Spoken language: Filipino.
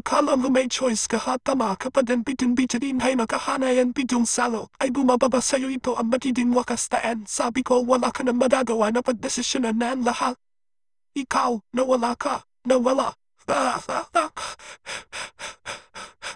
Akala mo may choice ka ha tama ka pa din bitin bitinin hay nakahanayan bidong salo ay bumababa sa'yo ito ang matinding wakas taan. Sabi ko wala ka na madagawa na pagdesisyonan na ang lahat. Ikaw, nawala ka, nawala. Ah, ah.